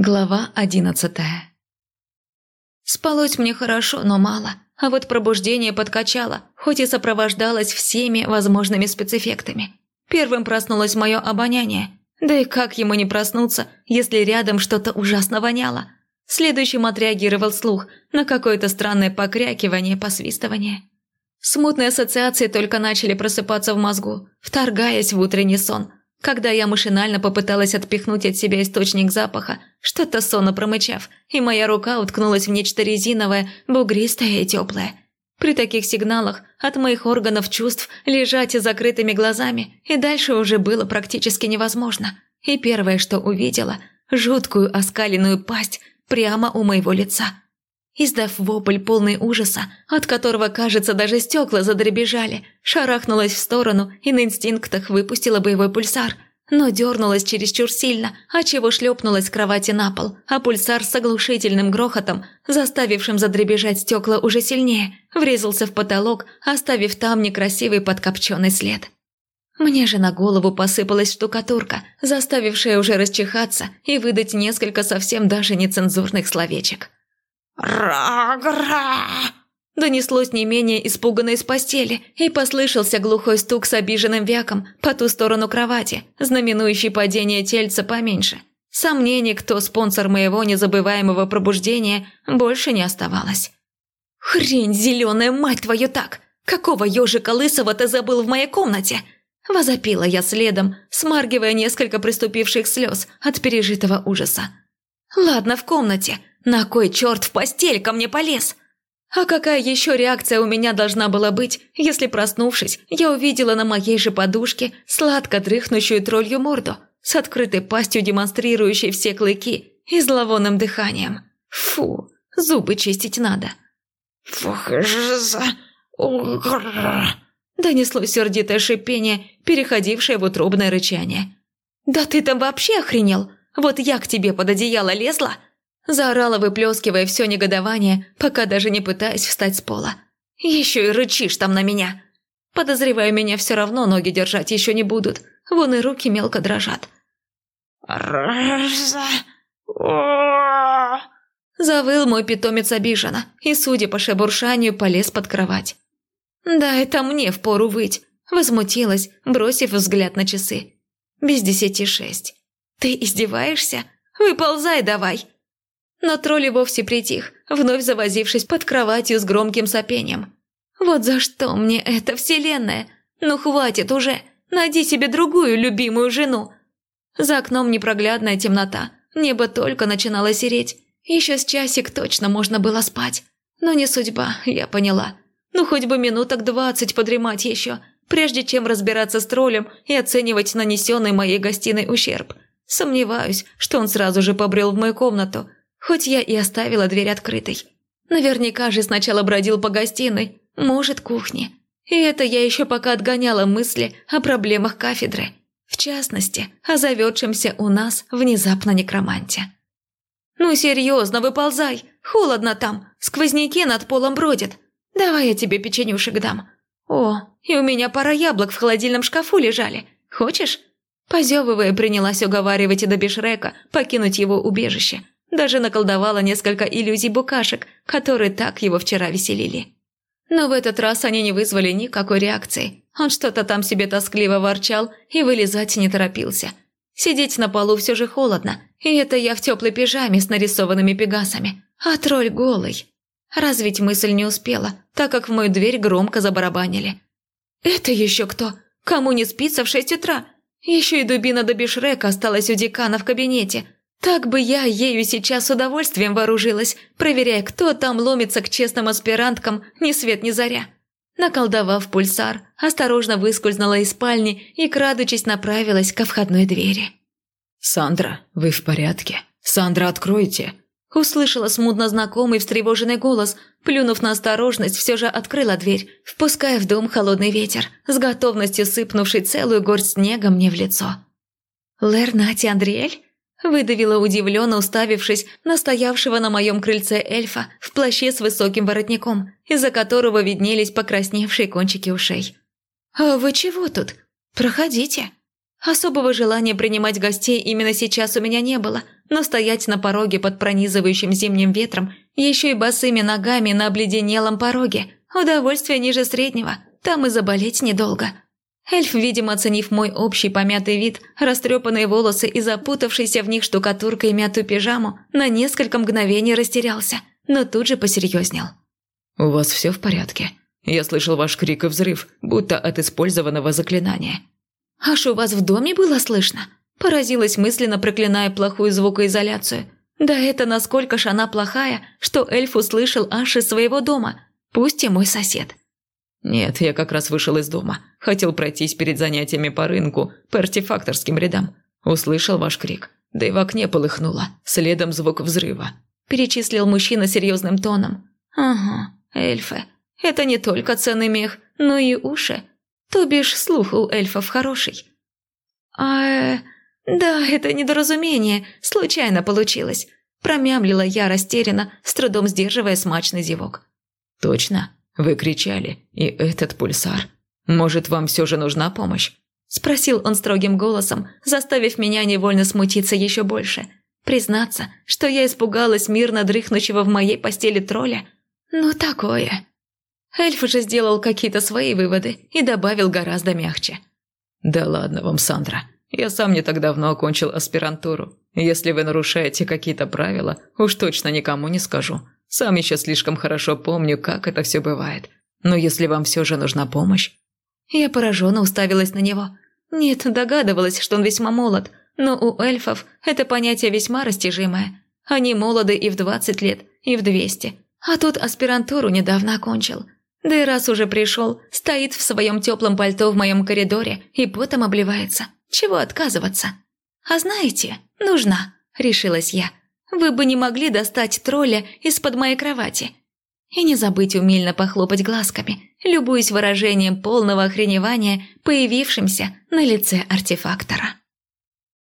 Глава одиннадцатая Спалось мне хорошо, но мало, а вот пробуждение подкачало, хоть и сопровождалось всеми возможными спецэффектами. Первым проснулось мое обоняние, да и как ему не проснуться, если рядом что-то ужасно воняло. Следующим отреагировал слух на какое-то странное покрякивание, посвистывание. Смутные ассоциации только начали просыпаться в мозгу, вторгаясь в утренний сон – когда я машинально попыталась отпихнуть от себя источник запаха, что-то сонно промычав, и моя рука уткнулась в нечто резиновое, бугристое и теплое. При таких сигналах от моих органов чувств лежать и закрытыми глазами, и дальше уже было практически невозможно. И первое, что увидела – жуткую оскаленную пасть прямо у моего лица. Издав вопль полный ужаса, от которого, кажется, даже стекла задребежали, шарахнулась в сторону и на инстинктах выпустила боевой пульсар, но дернулась чересчур сильно, отчего шлепнулась с кровати на пол, а пульсар с оглушительным грохотом, заставившим задребежать стекла уже сильнее, врезался в потолок, оставив там некрасивый подкопченный след. Мне же на голову посыпалась штукатурка, заставившая уже расчихаться и выдать несколько совсем даже нецензурных словечек. «Ра-гра!» Донеслось не менее испуганно из постели, и послышался глухой стук с обиженным вяком по ту сторону кровати, знаменующий падение тельца поменьше. Сомнений, кто спонсор моего незабываемого пробуждения, больше не оставалось. «Хрень зеленая, мать твою так! Какого ежика лысого ты забыл в моей комнате?» Возопила я следом, смаргивая несколько приступивших слез от пережитого ужаса. «Ладно, в комнате, на кой черт в постель ко мне полез? А какая еще реакция у меня должна была быть, если, проснувшись, я увидела на моей же подушке сладко дрыхнущую троллью морду с открытой пастью, демонстрирующей все клыки и зловонным дыханием. Фу, зубы чистить надо. «Фух, за... Донеслось сердитое шипение, переходившее в утробное рычание. «Да ты там вообще охренел? Вот я к тебе под одеяло лезла, Заорала, выплескивая все негодование, пока даже не пытаясь встать с пола. «Еще и рычишь там на меня!» Подозреваю, меня все равно ноги держать еще не будут. Вон и руки мелко дрожат. «Роза! Завыл мой питомец обиженно и, судя по шебуршанию, полез под кровать. «Да, это мне впору выть», – возмутилась, бросив взгляд на часы. «Без десяти шесть. Ты издеваешься? Выползай давай!» Но тролль вовсе притих, вновь завозившись под кроватью с громким сопением. «Вот за что мне эта вселенная? Ну хватит уже, найди себе другую любимую жену!» За окном непроглядная темнота, небо только начинало сереть. Еще с часик точно можно было спать. Но не судьба, я поняла. Ну хоть бы минуток двадцать подремать еще, прежде чем разбираться с троллем и оценивать нанесенный моей гостиной ущерб. Сомневаюсь, что он сразу же побрел в мою комнату – хоть я и оставила дверь открытой. Наверняка же сначала бродил по гостиной, может, кухне. И это я еще пока отгоняла мысли о проблемах кафедры. В частности, о заведшемся у нас внезапно некроманте. «Ну серьезно, выползай! Холодно там, сквозняки над полом бродят. Давай я тебе печенюшек дам. О, и у меня пара яблок в холодильном шкафу лежали. Хочешь?» Позевывая, принялась уговаривать и до Бишрека покинуть его убежище – даже наколдовала несколько иллюзий букашек, которые так его вчера веселили. Но в этот раз они не вызвали никакой реакции. Он что-то там себе тоскливо ворчал и вылезать не торопился. Сидеть на полу все же холодно, и это я в теплой пижаме с нарисованными пегасами, а тролль голый. Развить мысль не успела, так как в мою дверь громко забарабанили. «Это еще кто? Кому не спится в шесть утра? Еще и дубина до Бишрека осталась у декана в кабинете, так бы я ею сейчас с удовольствием вооружилась, проверяя, кто там ломится к честным аспиранткам ни свет ни заря. Наколдовав пульсар, осторожно выскользнула из спальни и, крадучись, направилась ко входной двери. «Сандра, вы в порядке? Сандра, откройте!» Услышала смутно знакомый встревоженный голос, плюнув на осторожность, все же открыла дверь, впуская в дом холодный ветер, с готовностью сыпнувший целую горсть снега мне в лицо. «Лэр Нати Андриэль?» Выдавила удивленно, уставившись на стоявшего на моем крыльце эльфа в плаще с высоким воротником, из-за которого виднелись покрасневшие кончики ушей. «А вы чего тут? Проходите». Особого желания принимать гостей именно сейчас у меня не было, но стоять на пороге под пронизывающим зимним ветром, еще и босыми ногами на обледенелом пороге – удовольствие ниже среднего, там и заболеть недолго. Эльф, видимо, оценив мой общий помятый вид, растрепанные волосы и запутавшийся в них штукатуркой мятую пижаму, на несколько мгновений растерялся, но тут же посерьезнел. «У вас все в порядке? Я слышал ваш крик и взрыв, будто от использованного заклинания». «Аж у вас в доме было слышно?» Поразилась мысленно, проклиная плохую звукоизоляцию. Да это насколько ж она плохая, что эльф услышал аж из своего дома, пусть и мой сосед. «Нет, я как раз вышел из дома. Хотел пройтись перед занятиями по рынку, по артефакторским рядам. Услышал ваш крик. Да и в окне полыхнуло. Следом звук взрыва». Перечислил мужчина серьезным тоном. «Ага, эльфы. Это не только ценный мех, но и уши. То бишь слух у эльфов хороший». «А... Да, это недоразумение. Случайно получилось». Промямлила я растерянно, с трудом сдерживая смачный зевок. «Точно?» Вы кричали, и этот пульсар. Может, вам все же нужна помощь?» Спросил он строгим голосом, заставив меня невольно смутиться еще больше. Признаться, что я испугалась мирно дрыхнущего в моей постели тролля? Ну, такое. Эльф же сделал какие-то свои выводы и добавил гораздо мягче. «Да ладно вам, Сандра. Я сам не так давно окончил аспирантуру. Если вы нарушаете какие-то правила, уж точно никому не скажу. Сам еще слишком хорошо помню, как это все бывает. Но если вам все же нужна помощь...» Я пораженно уставилась на него. Нет, догадывалась, что он весьма молод, но у эльфов это понятие весьма растяжимое. Они молоды и в 20 лет, и в 200. А тут аспирантуру недавно окончил. Да и раз уже пришел, стоит в своем теплом пальто в моем коридоре и потом обливается. Чего отказываться? А знаете, нужна, решилась я вы бы не могли достать тролля из-под моей кровати. И не забыть умильно похлопать глазками, любуясь выражением полного охреневания, появившимся на лице артефактора.